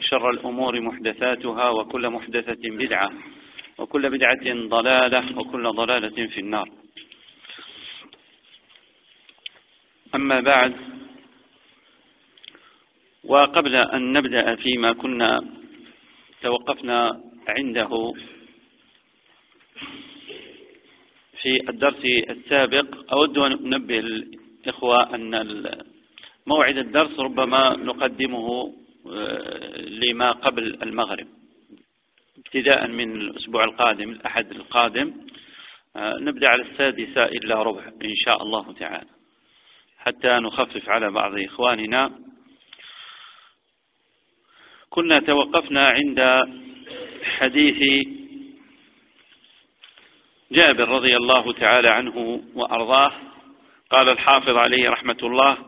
شر الأمور محدثاتها وكل محدثة بدعة وكل بدعة ضلالة وكل ضلالة في النار. أما بعد وقبل أن نبدأ فيما كنا توقفنا عنده في الدرس السابق أود أن أنبه الإخوة أن موعد الدرس ربما نقدمه لما قبل المغرب. ابتداء من الأسبوع القادم الأحد القادم نبدأ على السادسة إلا ربع إن شاء الله تعالى. حتى نخفف على بعض إخواننا. كنا توقفنا عند حديث جابر رضي الله تعالى عنه وأرضاه. قال الحافظ عليه رحمة الله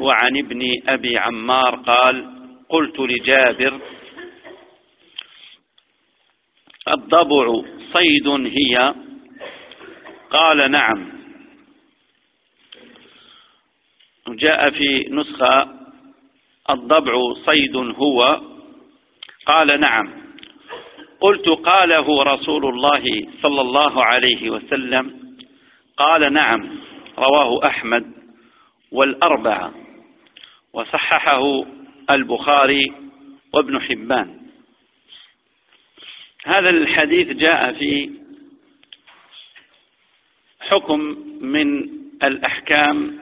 وعن ابن أبي عمار قال قلت لجابر الضبع صيد هي. قال نعم. جاء في نسخة الضبع صيد هو. قال نعم. قلت قاله رسول الله صلى الله عليه وسلم. قال نعم. رواه أحمد. والأربعة. وصححه البخاري وابن حبان. هذا الحديث جاء في حكم من الأحكام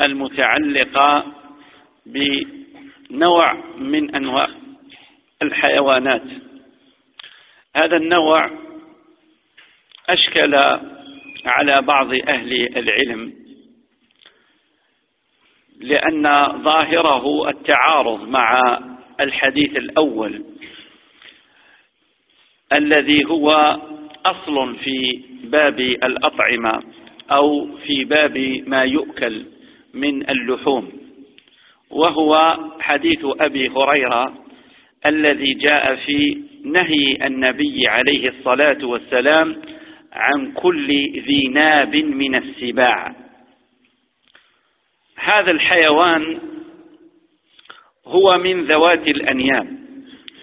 المتعلقة بنوع من أنواع الحيوانات. هذا النوع أشكل على بعض أهل العلم لأن ظاهره التعارض مع الحديث الأول الذي هو أصل في باب الأطعمة أو في باب ما يؤكل من اللحوم وهو حديث أبي هريرة الذي جاء في نهي النبي عليه الصلاة والسلام عن كل ذي ناب من السباع. هذا الحيوان هو من ذوات الأنياب.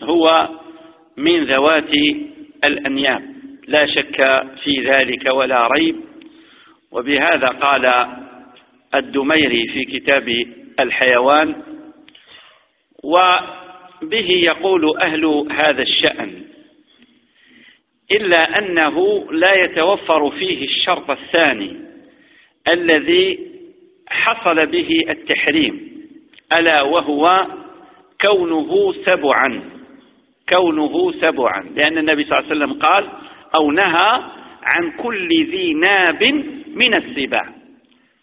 هو من ذوات الأنياب. لا شك في ذلك ولا ريب. وبهذا قال الدميري في كتاب الحيوان. وبه يقول أهل هذا الشأن إلا أنه لا يتوفر فيه الشرط الثاني الذي حصل به التحريم ألا وهو كونه سبعا كونه سبعا لأن النبي صلى الله عليه وسلم قال أو نهى عن كل ذي ناب من السباع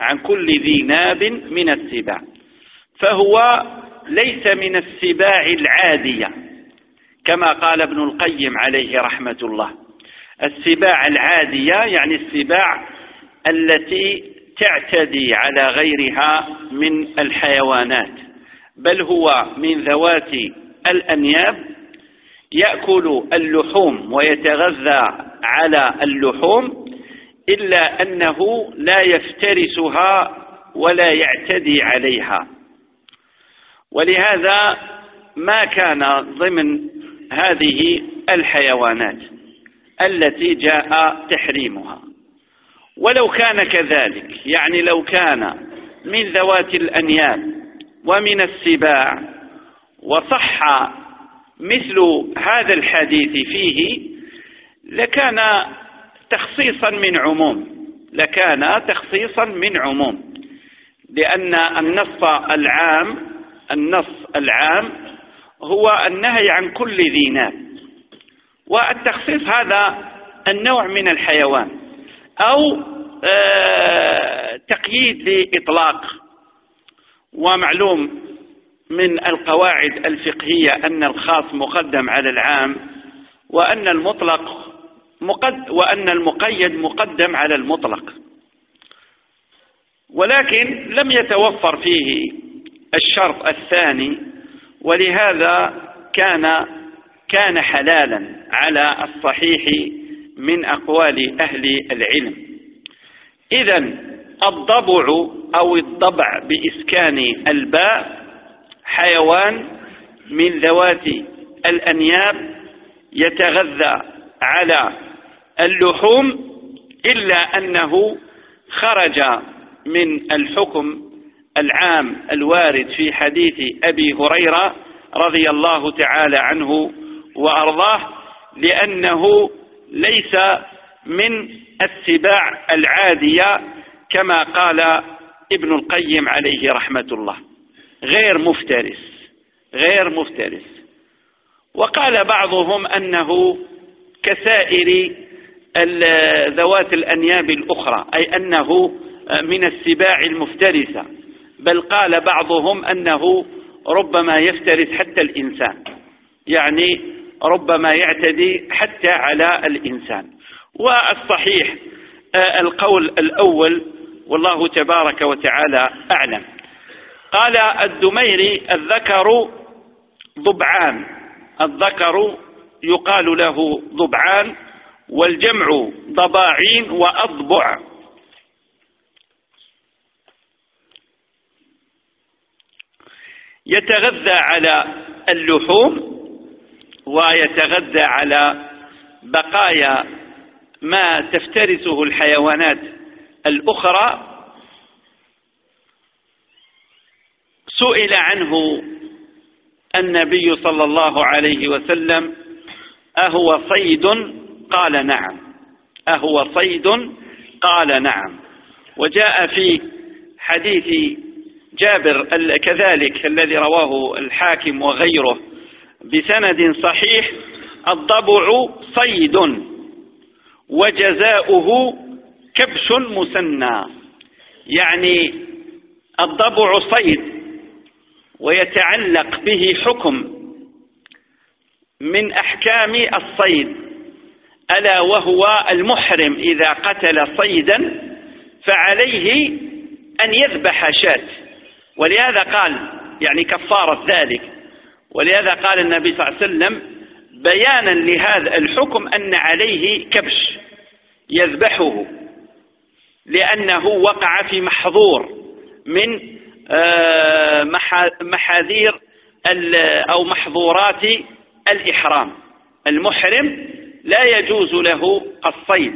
عن كل ذي ناب من السباع فهو ليس من السباع العادية كما قال ابن القيم عليه رحمة الله. السباع العادية يعني السباع التي تعتدي على غيرها من الحيوانات بل هو من ذوات الأنياب يأكل اللحوم ويتغذى على اللحوم إلا أنه لا يفترسها ولا يعتدي عليها. ولهذا ما كان ضمن هذه الحيوانات التي جاء تحريمها. ولو كان كذلك يعني لو كان من ذوات الأنياب ومن السباع وصح مثل هذا الحديث فيه لكان تخصيصا من عموم لكان تخصيصا من عموم لأن النص العام النص العام هو النهي عن كل ذي ناب والتخصيص هذا النوع من الحيوان. أو آه، تقييد لإطلاق. ومعلوم من القواعد الفقهية أن الخاص مقدم على العام وأن المطلق مقد وأن المقيد مقدم على المطلق. ولكن لم يتوفر فيه الشرط الثاني ولهذا كان كان حلالا على الصحيح من أقوال أهل العلم. إذا الضبع أو الضبع بإسكان الباء حيوان من ذوات الأنياب يتغذى على اللحوم إلا أنه خرج من الحكم العام الوارد في حديث أبي هريرة رضي الله تعالى عنه وأرضاه لأنه ليس من السباع العادية كما قال ابن القيم عليه رحمة الله. غير مفترس غير مفترس. وقال بعضهم أنه كسائر ذوات الأنياب الأخرى أي أنه من السباع المفترسة. بل قال بعضهم أنه ربما يفترس حتى الإنسان. يعني ربما يعتدي حتى على الإنسان. والصحيح آه، القول الأول والله تبارك وتعالى أعلم. قال الدميري الذكر ضبعان. الذكر يقال له ضبعان والجمع ضباعين وأضبع. يتغذى على اللحوم ويتغذى على بقايا ما تفترسه الحيوانات الأخرى سئل عنه النبي صلى الله عليه وسلم أهو صيد؟ قال نعم. أهو صيد؟ قال نعم. وجاء في حديث جابر كذلك الذي رواه الحاكم وغيره. بسند صحيح الضبع صيد وجزاؤه كبش مسنى. يعني الضبع صيد ويتعلق به حكم من أحكام الصيد ألا وهو المحرم إذا قتل صيدا فعليه أن يذبح شاة. ولهذا قال يعني كفارة ذلك. ولهذا قال النبي صلى الله عليه وسلم بيانا لهذا الحكم أن عليه كبش يذبحه لأنه وقع في محظور من آه، محاذير أو محظورات الإحرام. المحرم لا يجوز له الصيد.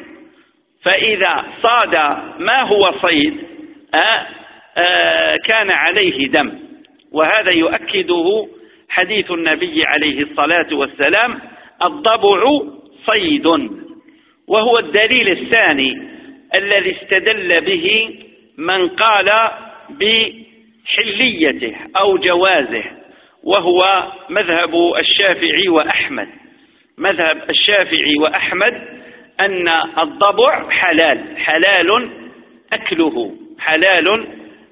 فإذا صاد ما هو صيد آه، آه، كان عليه دم. وهذا يؤكده حديث النبي عليه الصلاة والسلام الضبع صيد وهو الدليل الثاني الذي استدل به من قال بحليته أو جوازه وهو مذهب الشافعي وأحمد. مذهب الشافعي وأحمد أن الضبع حلال حلال أكله حلال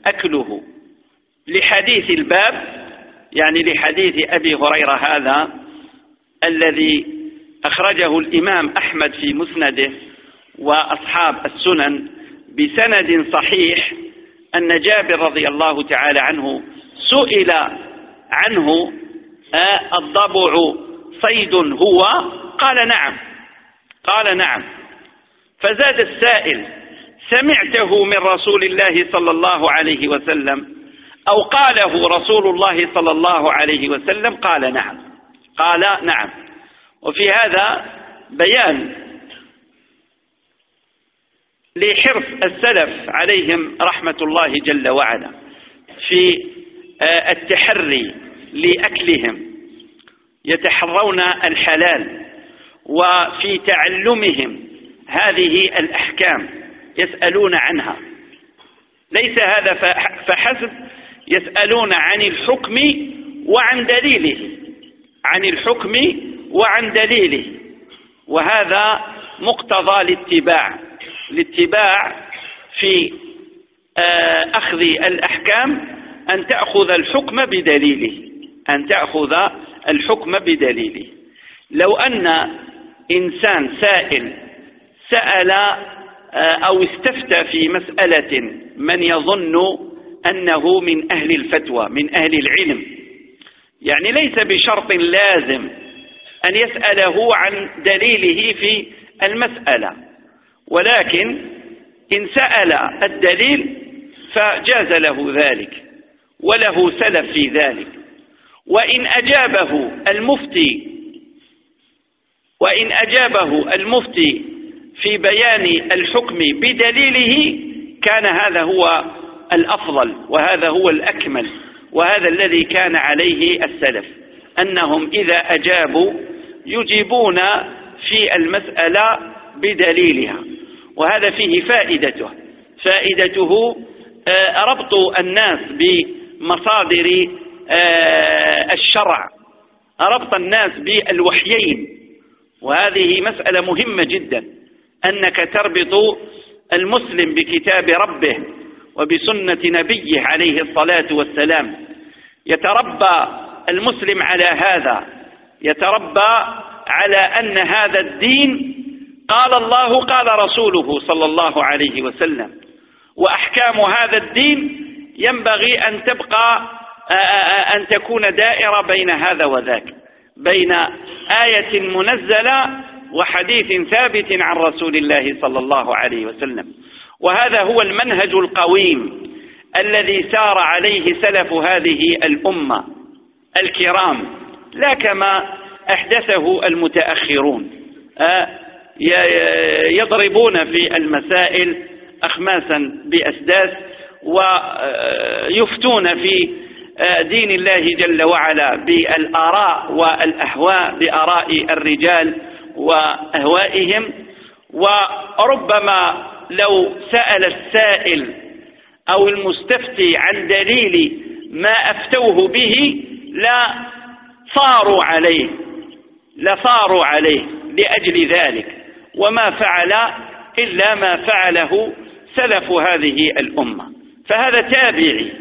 أكله. لحديث الباب يعني لحديث أبي هريرة هذا الذي أخرجه الإمام أحمد في مسنده وأصحاب السنن بسند صحيح أن جابر رضي الله تعالى عنه سئل عنه آه، الضبع صيد هو؟ قال نعم. قال نعم. فزاد السائل سمعته من رسول الله صلى الله عليه وسلم أو قاله رسول الله صلى الله عليه وسلم قال نعم. قال نعم. وفي هذا بيان لحرص السلف عليهم رحمة الله جل وعلا في آه، التحري لأكلهم يتحرون الحلال وفي تعلمهم هذه الأحكام يسألون عنها. ليس هذا فحسب يسألون عن الحكم وعن دليله. عن الحكم وعن دليله. وهذا مقتضى الاتباع. الاتباع في آه، أخذ الأحكام أن تأخذ الحكم بدليله. أن تأخذ الحكم بدليله. لو أن إنسان سائل سأل آه، أو استفتى في مسألة من يظن أنه من أهل الفتوى من أهل العلم. يعني ليس بشرط لازم أن يسأله عن دليله في المسألة. ولكن إن سأل الدليل فجاز له ذلك وله سلف في ذلك. وإن أجابه المفتي وإن أجابه المفتي في بيان الحكم بدليله كان هذا هو الأفضل وهذا هو الأكمل وهذا الذي كان عليه السلف أنهم إذا أجابوا يجيبون في المسألة بدليلها وهذا فيه فائدته فائدته آه، ربط الناس بمصادر آه، الشرع ربط الناس بالوحيين وهذه مسألة مهمة جدا أنك تربط المسلم بكتاب ربه وبسنة نبيه عليه الصلاة والسلام. يتربى المسلم على هذا. يتربى على أن هذا الدين قال الله قال رسوله صلى الله عليه وسلم. وأحكام هذا الدين ينبغي أن تبقى أن تكون دائرة بين هذا وذاك. بين آية منزلة وحديث ثابت عن رسول الله صلى الله عليه وسلم. وهذا هو المنهج القويم الذي سار عليه سلف هذه الأمة الكرام لا كما أحدثه المتأخرون آه، يضربون في المسائل أخماسا بأسداس ويفتون في آه، دين الله جل وعلا بالآراء والأهواء بآراء الرجال وأهوائهم وربما لو سأل السائل أو المستفتي عن دليل ما أفتوه به لا صاروا عليه لصاروا عليه لأجل ذلك وما فعل إلا ما فعله سلف هذه الأمة. فهذا تابعي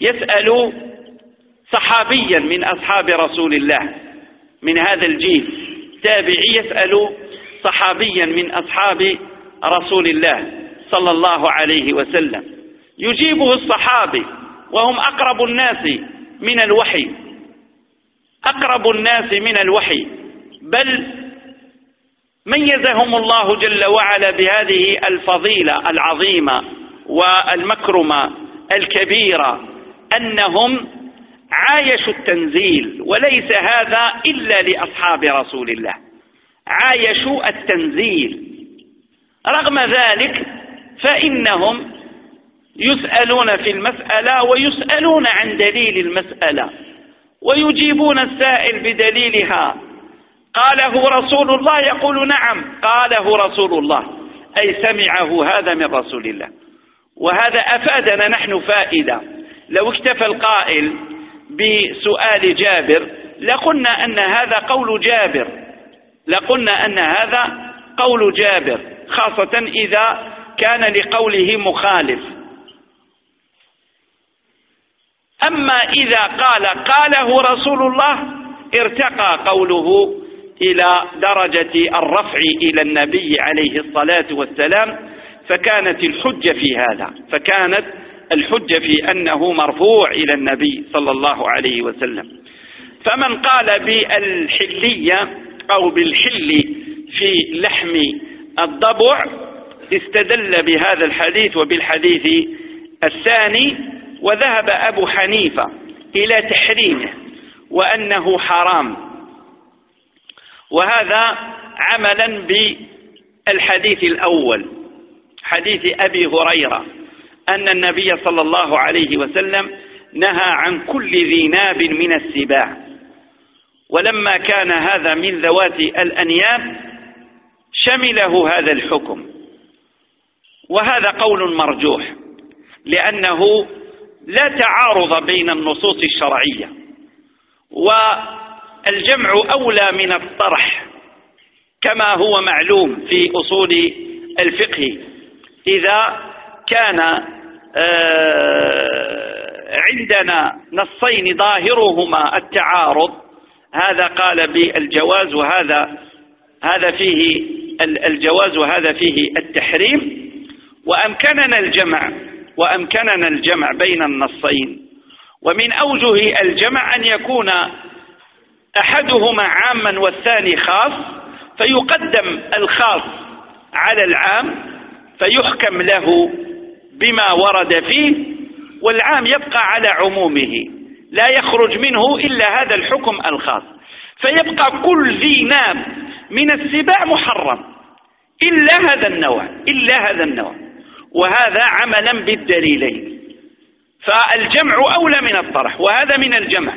يسأل صحابيا من أصحاب رسول الله من هذا الجيل تابعي يسأل صحابيا من أصحاب رسول الله صلى الله عليه وسلم. يجيبه الصحابي وهم أقرب الناس من الوحي. أقرب الناس من الوحي. بل ميزهم الله جل وعلا بهذه الفضيلة العظيمة والمكرمة الكبيرة أنهم عايشوا التنزيل وليس هذا إلا لأصحاب رسول الله. عايشوا التنزيل. رغم ذلك فإنهم يسألون في المسألة ويسألون عن دليل المسألة ويجيبون السائل بدليلها. قاله رسول الله يقول نعم قاله رسول الله أي سمعه هذا من رسول الله. وهذا أفادنا نحن فائدة. لو اكتفى القائل بسؤال جابر لقلنا أن هذا قول جابر. لقلنا أن هذا قول جابر. خاصة إذا كان لقوله مخالف. أما إذا قال قاله رسول الله ارتقى قوله إلى درجة الرفع إلى النبي عليه الصلاة والسلام فكانت الحجة في هذا فكانت الحجة في أنه مرفوع إلى النبي صلى الله عليه وسلم. فمن قال بالحلية أو بالحل في لحم الضبع استدل بهذا الحديث وبالحديث الثاني وذهب أبو حنيفة إلى تحريمه وأنه حرام. وهذا عملا بالحديث الأول حديث أبي هريرة أن النبي صلى الله عليه وسلم نهى عن كل ذي ناب من السباع. ولما كان هذا من ذوات الأنياب شمله هذا الحكم. وهذا قول مرجوح لأنه لا تعارض بين النصوص الشرعية والجمع أولى من الطرح كما هو معلوم في أصول الفقه. إذا كان آه، عندنا نصين ظاهرهما التعارض هذا قال بالجواز وهذا هذا فيه الجواز وهذا فيه التحريم. وأمكننا الجمع وأمكننا الجمع بين النصين. ومن أوجه الجمع أن يكون أحدهما عاما والثاني خاص فيقدم الخاص على العام فيحكم له بما ورد فيه والعام يبقى على عمومه. لا يخرج منه إلا هذا الحكم الخاص. فيبقى كل ذي ناب من السباع محرم. إلا هذا النوع إلا هذا النوع. وهذا عملا بالدليلين. فالجمع أولى من الطرح وهذا من الجمع.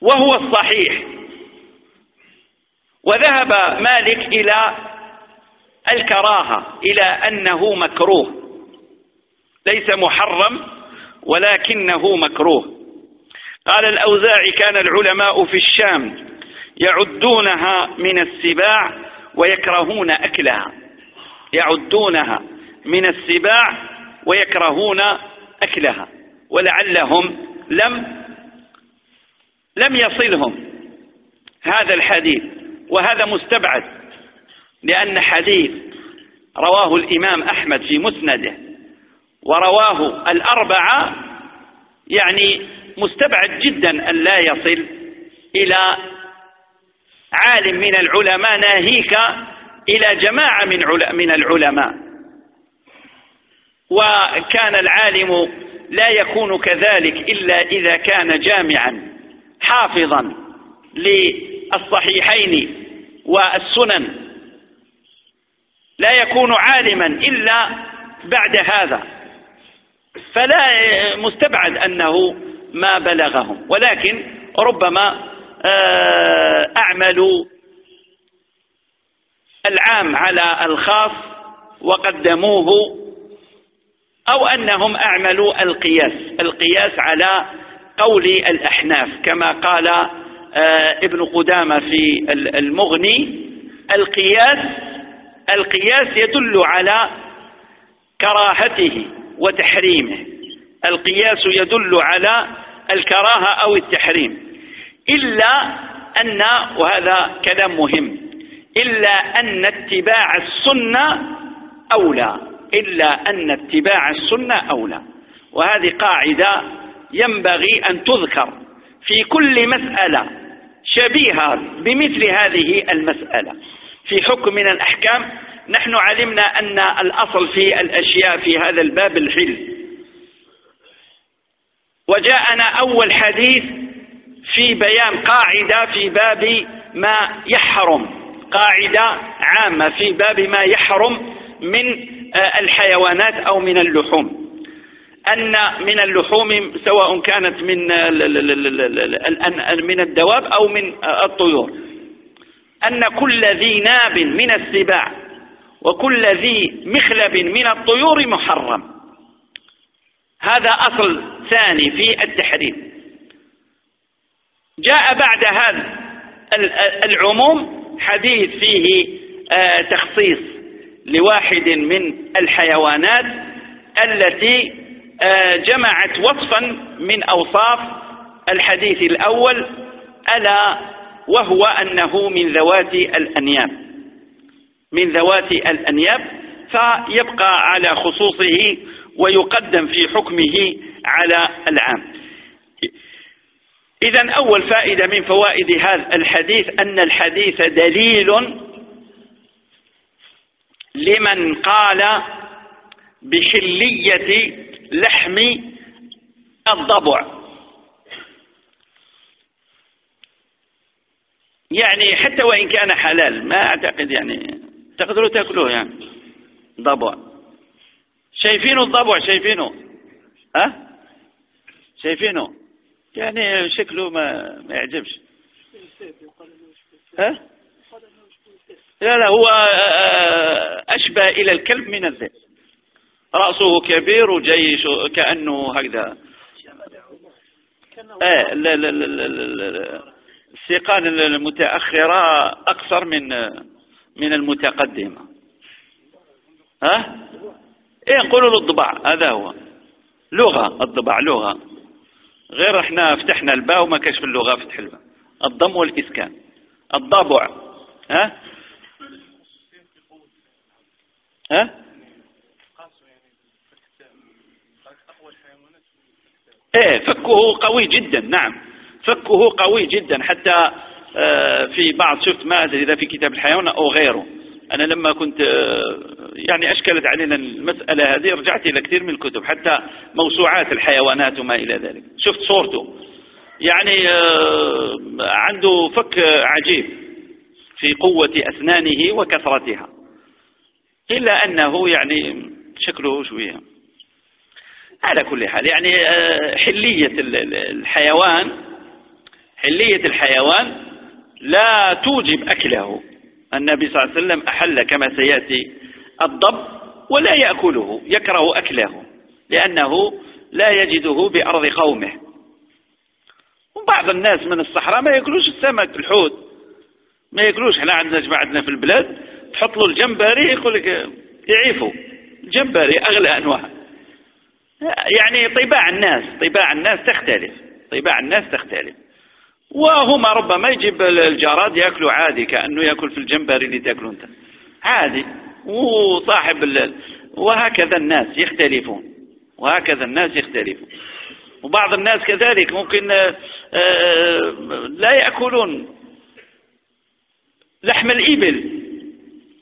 وهو الصحيح. وذهب مالك إلى الكراهة إلى أنه مكروه. ليس محرم ولكنه مكروه. قال الأوزاعي كان العلماء في الشام يعدونها من السباع ويكرهون أكلها. يعدونها من السباع ويكرهون أكلها. ولعلهم لم لم يصلهم هذا الحديث. وهذا مستبعد لأن حديث رواه الإمام أحمد في مسنده. ورواه الأربعة يعني مستبعد جدا أن لا يصل إلى عالم من العلماء ناهيك إلى جماعة من من العلماء. وكان العالم لا يكون كذلك إلا إذا كان جامعا حافظا للصحيحين والسنن. لا يكون عالما إلا بعد هذا. فلا مستبعد أنه ما بلغهم. ولكن ربما آه، أعملوا العام على الخاص وقدموه أو أنهم أعملوا القياس القياس على قول الأحناف. كما قال آه، ابن قدامة في المغني القياس القياس يدل على كراهته. وتحريمه. القياس يدل على الكراهة أو التحريم. إلا أن وهذا كلام مهم إلا أن اتباع السنة أولى. إلا أن اتباع السنة أولى. وهذه قاعدة ينبغي أن تذكر في كل مسألة شبيهة بمثل هذه المسألة. في حكم من الأحكام نحن علمنا أن الأصل في الأشياء في هذا الباب الحل. وجاءنا أول حديث في بيان قاعدة في باب ما يحرم قاعدة عامة في باب ما يحرم من آه، الحيوانات أو من اللحوم. أن من اللحوم سواء كانت من من الدواب أو من الطيور. أن كل ذي ناب من السباع وكل ذي مخلب من الطيور محرم. هذا أصل ثاني في التحريم. جاء بعد هذا العموم حديث فيه آه، تخصيص لواحد من الحيوانات التي آه، جمعت وصفا من أوصاف الحديث الأول ألا وهو أنه من ذوات الأنياب. من ذوات الأنياب فيبقى على خصوصه ويقدم في حكمه على العام. إذا أول فائدة من فوائد هذا الحديث أن الحديث دليل لمن قال بحلية لحم الضبع. يعني حتى وإن كان حلال ما أعتقد يعني تقدروا تأكلوه يعني ضبع شايفينه الضبع شايفينه ها شايفينه يعني شكله ما ما يعجبش ها لا لا هو أشبه إلى الكلب من الذئب رأسه كبير وجيش كأنه هكذا إيه لا لا لا لا السيقان المتأخرة أقصر من من المتقدمة. ها؟ إيه نقولوا له الضبع. هذا هو. لغة الضبع لغة. غير إحنا فتحنا الباء وما كاش في اللغة فتح الباء. الضم والإسكان. الضبع. ها؟ ها؟ إيه فكه قوي جدا. نعم. فكه قوي جدا. حتى في بعض شفت ما أدري إذا في كتاب الحيوان أو غيره. أنا لما كنت آه، يعني أشكلت علينا المسألة هذه رجعت إلى كثير من الكتب حتى موسوعات الحيوانات وما إلى ذلك. شفت صورته. يعني آه، عنده فك عجيب في قوة أسنانه وكثرتها. إلا أنه يعني شكله شوية على كل حال. يعني حلية الحيوان حلية الحيوان لا توجب أكله. النبي صلى الله عليه وسلم أحل كما سيأتي الضب ولا يأكله يكره أكله لأنه لا يجده بأرض قومه. وبعض الناس من الصحراء ما يأكلوش السمك الحوت. ما يأكلوش. إحنا عندنا جماعتنا في البلاد تحط له الجمبري يقول لك يعيفوا الجمبري أغلى أنواع يعني طباع الناس طباع الناس تختلف طباع الناس تختلف. وهما ربما يجيب الجراد ياكلوا عادي كأنه ياكل في الجمبري اللي تاكله انت. عادي. وصاحب الليل وهكذا الناس يختلفون. وهكذا الناس يختلفون. وبعض الناس كذلك ممكن آه، آه، لا يأكلون لحم الإبل.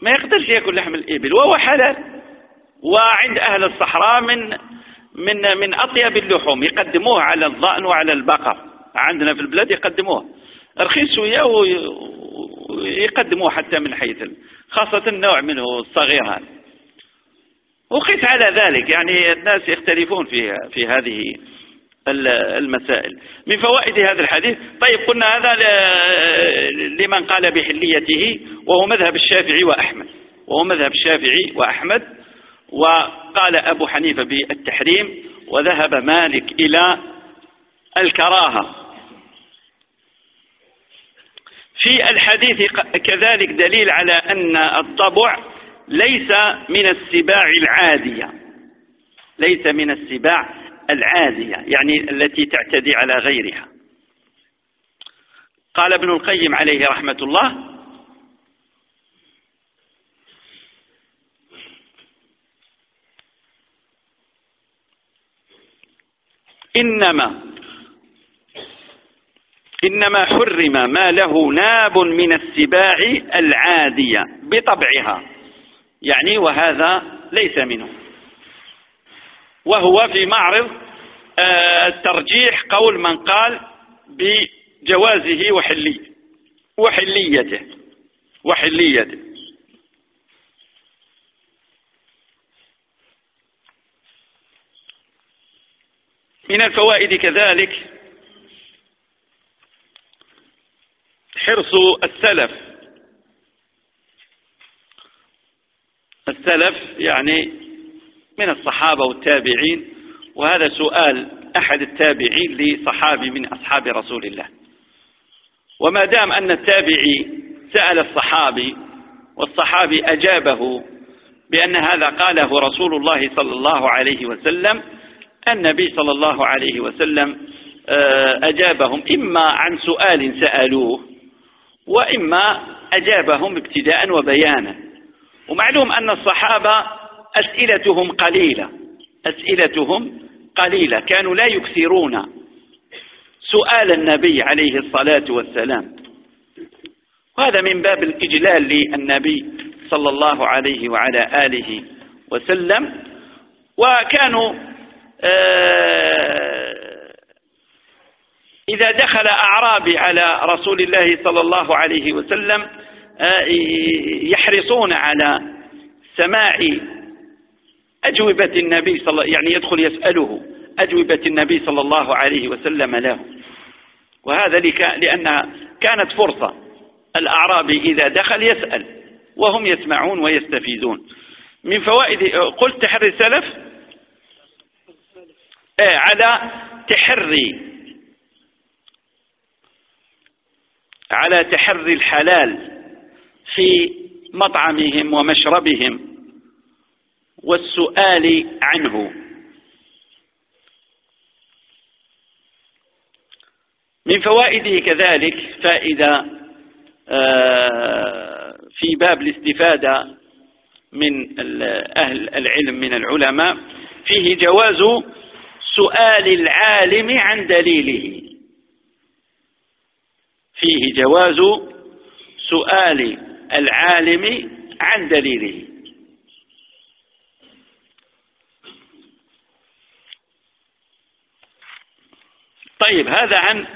ما يقدرش يأكل لحم الإبل وهو حلال. وعند أهل الصحراء من من من أطيب اللحوم يقدموه على الضأن وعلى البقر. عندنا في البلاد يقدموه. رخيص شوية ويقدموه حتى من حيث خاصة النوع منه الصغير هذا. وقيت على ذلك يعني الناس يختلفون في في هذه المسائل. من فوائد هذا الحديث طيب قلنا هذا لمن قال بحليته وهو مذهب الشافعي وأحمد. وهو مذهب الشافعي وأحمد وقال أبو حنيفة بالتحريم وذهب مالك إلى الكراهة. في الحديث كذلك دليل على أن الضبع ليس من السباع العادية. ليس من السباع العادية يعني التي تعتدي على غيرها. قال ابن القيم عليه رحمة الله إنما إنما حرم ما له ناب من السباع العادية بطبعها. يعني وهذا ليس منه. وهو في معرض آه، الترجيح قول من قال بجوازه وحلي وحليته وحليته. من الفوائد كذلك حرص السلف. السلف يعني من الصحابة والتابعين وهذا سؤال أحد التابعين لصحابي من أصحاب رسول الله. وما دام أن التابعي سأل الصحابي والصحابي أجابه بأن هذا قاله رسول الله صلى الله عليه وسلم النبي صلى الله عليه وسلم آه، أجابهم إما عن سؤال سألوه وإما أجابهم ابتداء وبيانا. ومعلوم أن الصحابة أسئلتهم قليلة. أسئلتهم قليلة. كانوا لا يكثرون سؤال النبي عليه الصلاة والسلام. وهذا من باب الإجلال للنبي صلى الله عليه وعلى آله وسلم. وكانوا آه، إذا دخل أعرابي على رسول الله صلى الله عليه وسلم آه، يحرصون على سماع أجوبة النبي صلى يعني يدخل يسأله أجوبة النبي صلى الله عليه وسلم له. وهذا لأنها كانت فرصة. الأعرابي إذا دخل يسأل وهم يسمعون ويستفيدون. من فوائد قلت تحري السلف؟ إيه على تحري على تحري الحلال في مطعمهم ومشربهم والسؤال عنه. من فوائده كذلك فائدة آه، في باب الاستفادة من أهل العلم من العلماء فيه جواز سؤال العالم عن دليله. فيه جواز سؤال العالم عن دليله. طيب هذا عن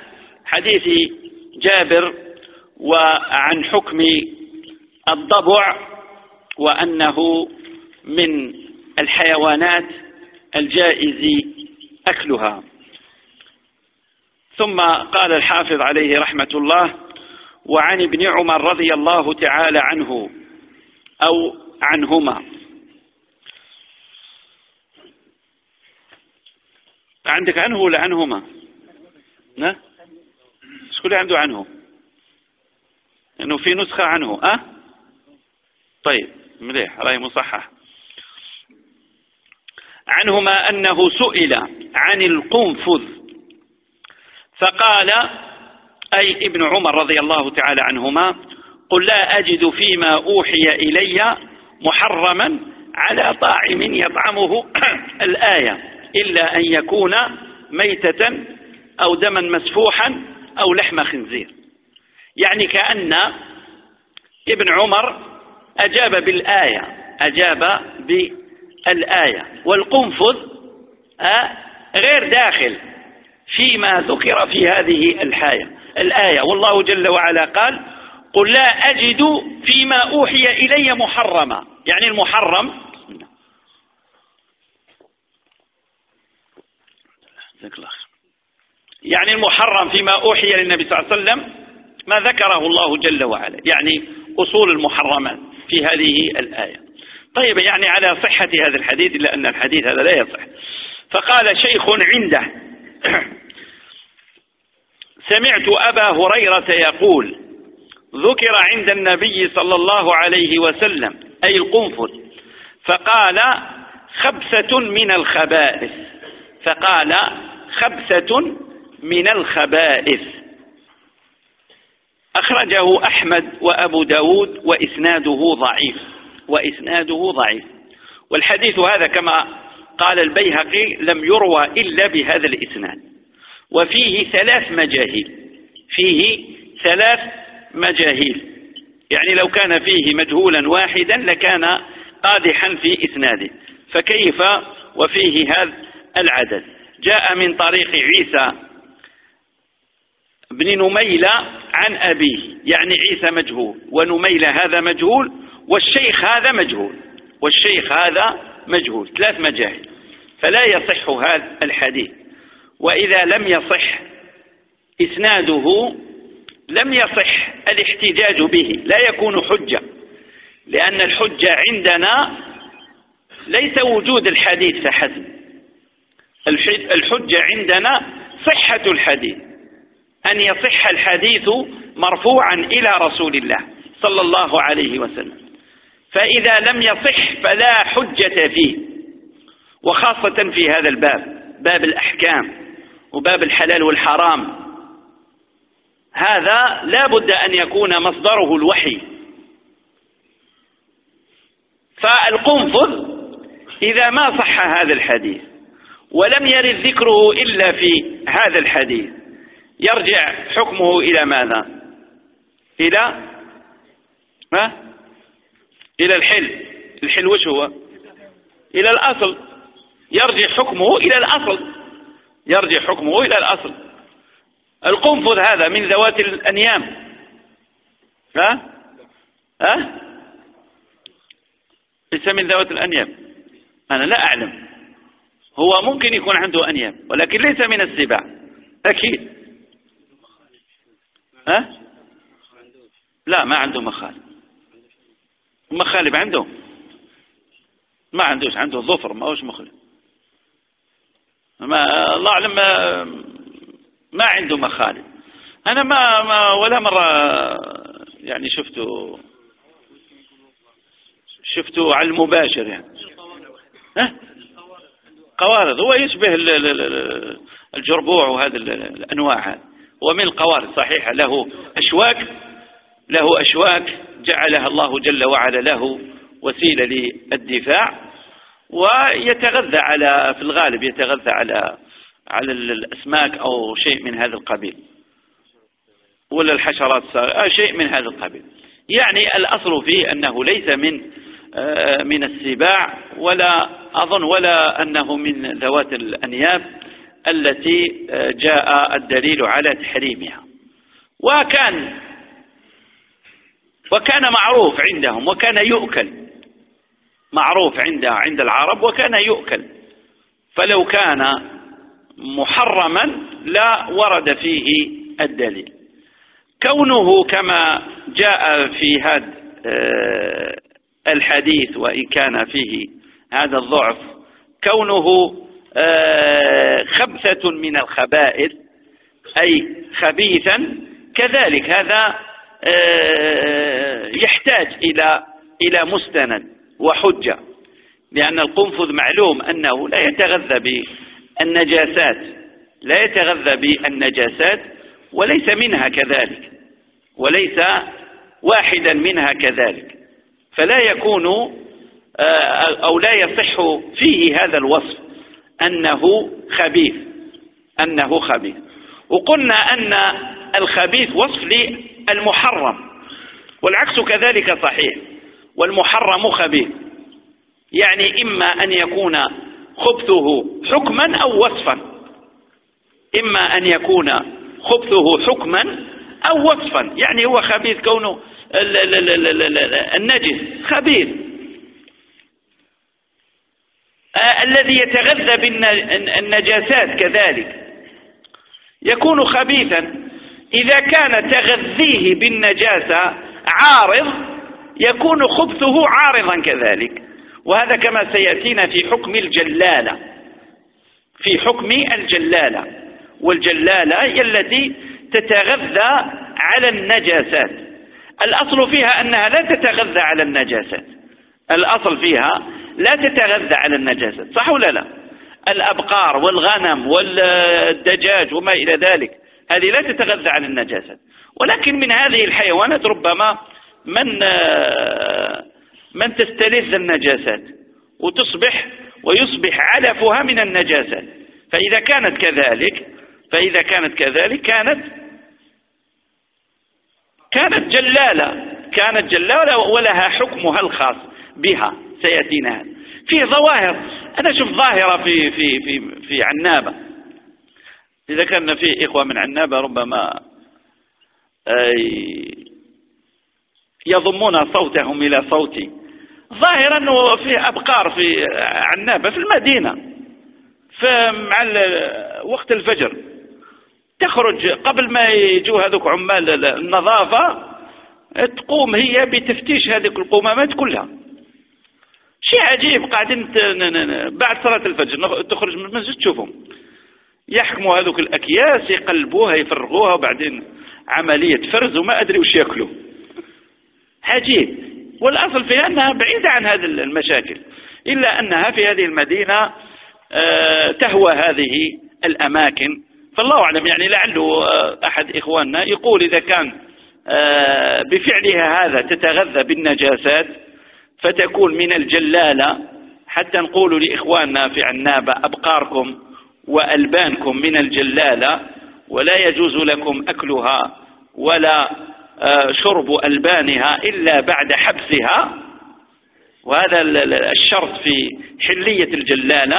حديث جابر وعن حكم الضبع وأنه من الحيوانات الجائز أكلها. ثم قال الحافظ عليه رحمة الله وعن ابن عمر رضي الله تعالى عنه أو عنهما. عندك عنه ولا عنهما؟ نه شكون عنده عنه انه في نسخة عنه أه طيب مليح رأي مصحح. عنهما أنه سئل عن القنفذ. فقال أي ابن عمر رضي الله تعالى عنهما قل لا أجد فيما أوحي إلي محرما على طاعم يطعمه الآية إلا أن يكون ميتة أو دما مسفوحا أو لحم خنزير. يعني كأن ابن عمر أجاب بالآية أجاب بالآية والقنفذ آه، غير داخل. فيما ذكر في هذه الحاية الآية والله جل وعلا قال قل لا أجد فيما أوحي إلي محرما. يعني المحرم. يعني المحرم فيما أوحي للنبي صلى الله عليه وسلم ما ذكره الله جل وعلا. يعني أصول المحرمات في هذه الآية. طيب يعني على صحة هذا الحديث إلا أن الحديث هذا لا يصح. فقال شيخ عنده سمعت أبا هريرة يقول ذكر عند النبي صلى الله عليه وسلم أي القنفذ فقال خبثة من الخبائث. فقال خبثة من الخبائث. أخرجه أحمد وأبو داود وإسناده ضعيف وإسناده ضعيف. والحديث هذا كما قال البيهقي لم يروى إلا بهذا الإسناد. وفيه ثلاث مجاهيل. فيه ثلاث مجاهيل. يعني لو كان فيه مجهولا واحدا لكان قادحا في إسناده. فكيف وفيه هذا العدد؟ جاء من طريق عيسى بن نميلة عن أبيه. يعني عيسى مجهول. ونميلة هذا مجهول والشيخ هذا مجهول. والشيخ هذا مجهول ثلاث مجاهل. فلا يصح هذا الحديث. وإذا لم يصح إسناده لم يصح الاحتجاج به. لا يكون حجة. لأن الحجة عندنا ليس وجود الحديث فحسب. الحجة عندنا صحة الحديث. أن يصح الحديث مرفوعا إلى رسول الله صلى الله عليه وسلم. فإذا لم يصح فلا حجة فيه. وخاصة في هذا الباب باب الأحكام وباب الحلال والحرام. هذا لا بد أن يكون مصدره الوحي. فالقنفذ إذا ما صح هذا الحديث ولم يرد ذكره إلا في هذا الحديث. يرجع حكمه إلى ماذا؟ إلى ما إلى الحل الحل وش هو؟ إلى الأصل. يرجع حكمه إلى الأصل. يرجع حكمه إلى الأصل. القنفذ هذا من ذوات الأنيام. ها؟ ها؟ ليس من ذوات الأنياب أنا لا أعلم. هو ممكن يكون عنده أنياب ولكن ليس من السباع. أكيد. ها؟ لا ما عنده مخالب مخالب عنده. ما عندوش عنده ظفر ما هوش مخلب ما الله أعلم ما, عنده مخالب أنا ما, ما ولا مرة يعني شفته شفته على المباشر يعني. ها؟ قوارض. هو يشبه الجربوع وهذه الأنواع هذه. هو من القوارض صحيحة له أشواك. له أشواك جعلها الله جل وعلا له وسيلة للدفاع ويتغذى على في الغالب يتغذى على على الأسماك أو شيء من هذا القبيل. ولا الحشرات آه، شيء من هذا القبيل. يعني الأصل فيه أنه ليس من آه، من السباع ولا أظن ولا أنه من ذوات الأنياب التي آه، جاء الدليل على تحريمها. وكان وكان معروف عندهم وكان يؤكل. معروف عند عند العرب وكان يؤكل. فلو كان محرما لا ورد فيه الدليل. كونه كما جاء في هذا آه، الحديث وإن كان فيه هذا الضعف كونه آه، خبثة من الخبائث أي خبيثا كذلك هذا يحتاج إلى إلى مستند وحجة لأن القنفذ معلوم أنه لا يتغذى بالنجاسات لا يتغذى بالنجاسات وليس منها كذلك وليس واحدا منها كذلك فلا يكون آه، أو لا يصح فيه هذا الوصف أنه خبيث أنه خبيث. وقلنا أن الخبيث وصف للمحرم والعكس كذلك صحيح والمحرم خبيث. يعني إما أن يكون خبثه حكما أو وصفا. إما أن يكون خبثه حكما أو وصفا. يعني هو خبيث كونه النجس خبيث. آه، الذي يتغذى بالنجاسات كذلك يكون خبيثا. إذا كان تغذيه بالنجاسة عارض يكون خبثه عارضا كذلك. وهذا كما سيأتينا في حكم الجلالة. في حكم الجلالة. والجلالة هي التي تتغذى على النجاسات. الأصل فيها أنها لا تتغذى على النجاسات. الأصل فيها لا تتغذى على النجاسات. صح ولا لا؟ الأبقار والغنم والدجاج وما إلى ذلك. هذه لا تتغذى على النجاسات ولكن من هذه الحيوانات ربما من من تستلذ النجاسات وتصبح ويصبح علفها من النجاسات. فإذا كانت كذلك فإذا كانت كذلك كانت كانت جلالة كانت جلالة ولها حكمها الخاص بها سيأتينا هذا في ظواهر أنا أشوف ظاهرة في في في في عنابة. إذا كان في إخوة من عنابة ربما يضمون صوتهم إلى صوتي. ظاهرا أنه في أبقار في عنابة في المدينة. فمع وقت الفجر تخرج قبل ما يجوا هذوك عمال النظافة تقوم هي بتفتيش هذه القمامات كلها. شيء عجيب قاعدين بعد صلاة الفجر تخرج من المسجد تشوفهم. يحكموا هذوك الأكياس يقلبوها يفرغوها وبعدين عملية فرز وما أدري وش يأكلوا. عجيب. والأصل فيها أنها بعيدة عن هذه المشاكل إلا أنها في هذه المدينة آه، تهوى هذه الأماكن. فالله أعلم يعني لعله آه، أحد إخواننا يقول إذا كان آه، بفعلها هذا تتغذى بالنجاسات فتكون من الجلالة. حتى نقول لإخواننا في عنابة أبقاركم وألبانكم من الجلالة ولا يجوز لكم أكلها ولا آه، شرب ألبانها إلا بعد حبسها. وهذا الشرط في حلية الجلالة.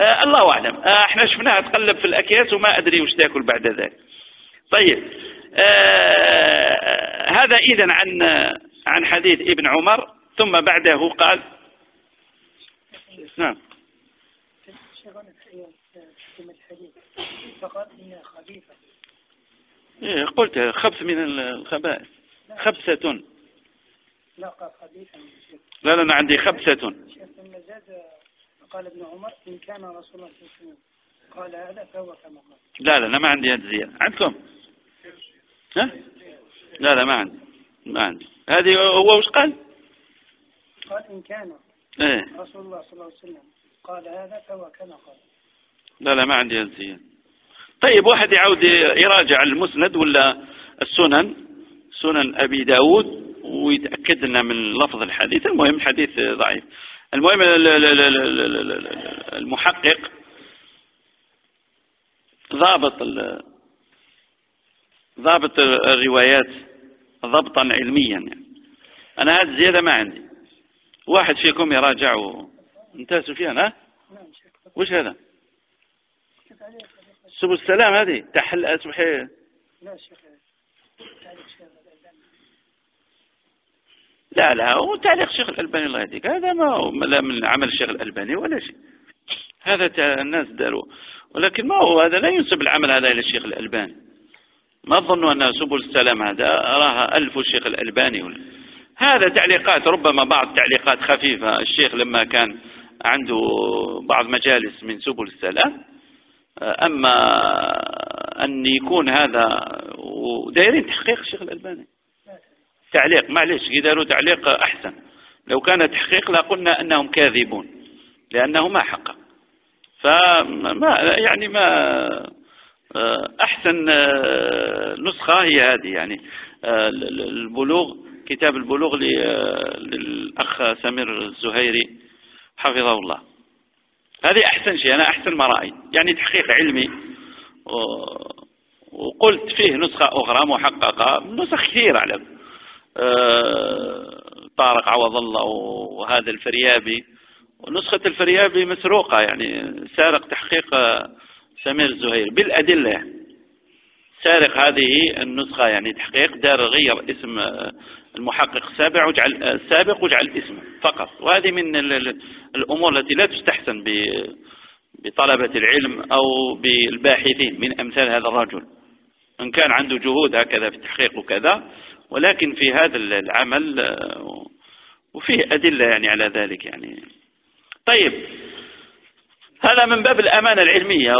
آه، الله أعلم. آه، إحنا شفناها تقلب في الأكياس وما أدري وش تأكل بعد ذلك. طيب. هذا إذا عن عن حديث ابن عمر ثم بعده قال. نعم. فقط إنها خبيثة إيه قلت خبث من الخبائث. خبثة. لا قال خبيثة لا لا أنا عندي خبثة. قال ابن عمر إن كان رسول الله صلى الله عليه وسلم قال هذا فهو كما قال. لا لا أنا ما عندي هذه الزيادة. عندكم؟ ها؟ لا لا ما عندي. ما عندي. هذه هو وش قال؟ قال إن كان إيه؟ رسول الله صلى الله عليه وسلم قال هذا فهو كما قال. لا لا ما عندي هذه الزيادة. طيب واحد يعود يراجع المسند ولا السنن؟ سنن أبي داود ويتأكد لنا من لفظ الحديث. المهم حديث ضعيف. المهم المحقق ضابط ضابط الروايات ضبطا علميا. يعني. أنا هذه الزيادة ما عندي. واحد فيكم يراجع انت سفيان ها؟ وش هذا؟ سبل السلام هذه. تحل أسبحي لا شيخ لا لا هو تعليق الشيخ الألباني الله يهديك. هذا ما هو لا من عمل الشيخ الألباني ولا شيء. هذا الناس داروا. ولكن ما هو هذا؟ لا ينسب العمل هذا إلى الشيخ الألباني. ما تظنوا أن سبل السلام هذا أراها ألف الشيخ الألباني. ولا هذا تعليقات ربما بعض تعليقات خفيفة. الشيخ لما كان عنده بعض مجالس من سبل السلام أما أن يكون هذا ودايرين تحقيق الشيخ الألباني. تعليق معلش قدروا تعليق أحسن. لو كان تحقيق لقلنا أنهم كاذبون لأنه ما حقق فما يعني ما أحسن نسخة هي هذه يعني البلوغ كتاب البلوغ للأخ سمير الزهيري حفظه الله. هذه أحسن شيء أنا أحسن ما رأي يعني تحقيق علمي وقلت فيه نسخة أخرى محققة نسخ كثيرة على آه، طارق عوض الله وهذا الفريابي. ونسخة الفريابي مسروقة يعني سارق تحقيق سمير الزهير بالأدلة. يعني سارق هذه النسخة يعني تحقيق دار غير اسم المحقق السابع وجعل السابق وجعل اسمه فقط. وهذه من الأمور التي لا تستحسن بطلبة العلم أو بالباحثين من أمثال هذا الرجل. إن كان عنده جهود هكذا في التحقيق وكذا ولكن في هذا العمل وفيه أدلة يعني على ذلك يعني. طيب هذا من باب الأمانة العلمية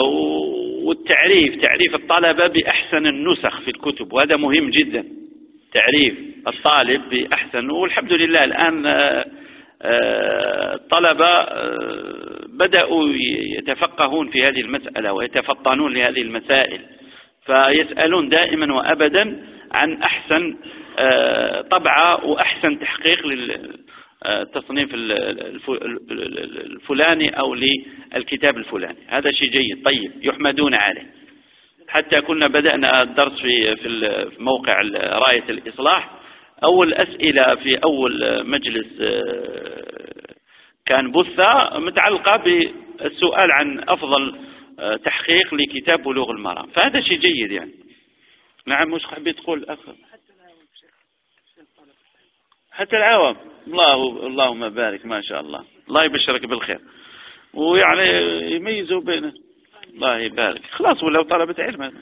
والتعريف تعريف الطلبة بأحسن النسخ في الكتب وهذا مهم جدا. تعريف الطالب بأحسن والحمد لله الآن الطلبة آه، آه، بدأوا يتفقهون في هذه المسألة ويتفطنون لهذه المسائل فيسألون دائما وأبدا عن أحسن آه، طبعة وأحسن تحقيق للتصنيف الفلاني أو للكتاب الفلاني. هذا شيء جيد طيب يحمدون عليه. حتى كنا بدأنا الدرس في في موقع راية الإصلاح. أول أسئلة في أول مجلس آه، كان بثة متعلقة بالسؤال عن أفضل آه، تحقيق لكتاب بلوغ المرام. فهذا شيء جيد يعني. نعم مش حبيت تقول أخ حتى العوام. الله اللهم بارك ما شاء الله. الله يبشرك بالخير. ويعني يميزوا بين الله يبارك. خلاص ولو طلبت علم.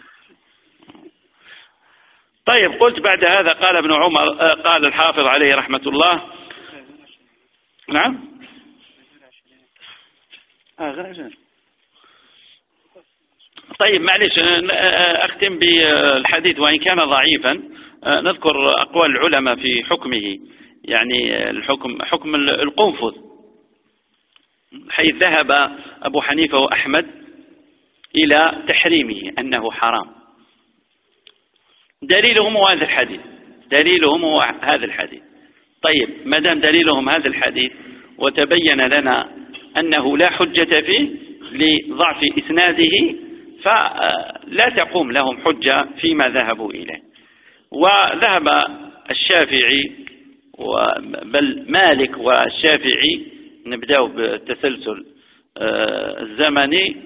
طيب قلت بعد هذا قال ابن عمر آه، قال الحافظ عليه رحمة الله. نعم؟ آه طيب معلش آه، آه، أختم بالحديث وإن كان ضعيفا نذكر أقوال العلماء في حكمه. يعني الحكم حكم القنفذ. حيث ذهب أبو حنيفة وأحمد إلى تحريمه أنه حرام. دليلهم هو هذا الحديث. دليلهم هو هذا الحديث. طيب ما دام دليلهم هذا الحديث وتبين لنا أنه لا حجة فيه لضعف إسناده فلا تقوم لهم حجة فيما ذهبوا إليه. وذهب الشافعي بل مالك والشافعي نبدأ بالتسلسل آه، الزمني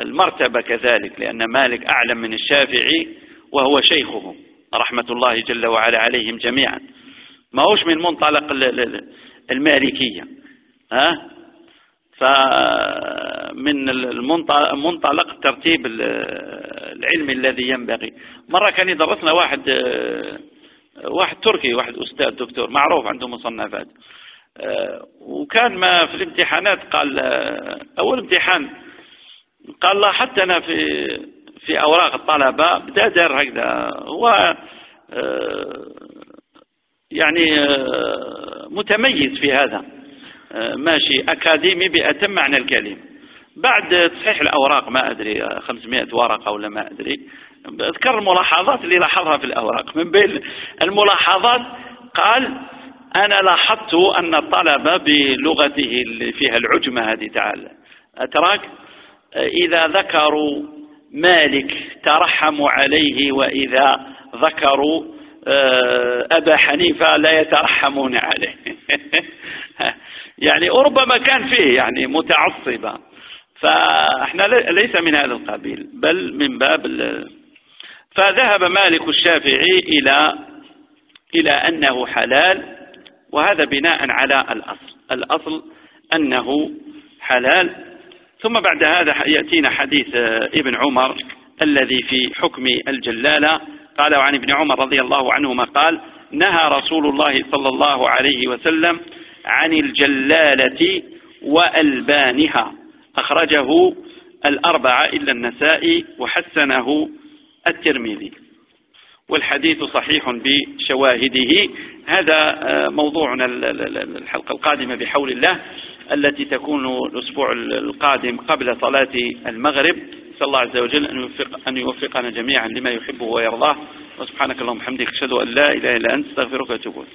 والمرتبة كذلك لأن مالك أعلم من الشافعي وهو شيخه رحمة الله جل وعلا عليهم جميعا. ما هوش من منطلق المالكية ها؟ فمن المنطلق الترتيب العلمي الذي ينبغي. مرة كان يدرسنا واحد واحد تركي واحد أستاذ دكتور معروف عنده مصنفات. وكان ما في الامتحانات قال أول امتحان قال لاحظت أنا في في أوراق الطلبة بدا دار هكذا. هو يعني متميز في هذا. ماشي أكاديمي بأتم معنى الكلمة. بعد تصحيح الأوراق ما أدري 500 ورقة ولا ما أدري. أذكر الملاحظات اللي لاحظها في الأوراق. من بين الملاحظات قال أنا لاحظت أن الطلبة بلغته اللي فيها العجمة هذه تعالى أتراك؟ إذا ذكروا مالك ترحموا عليه وإذا ذكروا آه، أبا حنيفة لا يترحمون عليه. يعني ربما كان فيه يعني متعصبة. فإحنا ليس من هذا القبيل بل من باب فذهب مالك الشافعي إلى إلى أنه حلال وهذا بناء على الأصل. الأصل أنه حلال. ثم بعد هذا يأتينا حديث ابن عمر الذي في حكم الجلالة. قال عن ابن عمر رضي الله عنهما قال نهى رسول الله صلى الله عليه وسلم عن الجلالة وألبانها. أخرجه الأربعة إلا النسائي وحسنه الترمذي. والحديث صحيح بشواهده. هذا آه، موضوعنا الحلقة القادمة بحول الله التي تكون الأسبوع القادم قبل صلاة المغرب. نسأل الله عز وجل أن, يوفق أن يوفقنا جميعا لما يحبه ويرضاه. وسبحانك اللهم وبحمدك أشهد أن لا إله إلا أنت أستغفرك وأتوب إليك.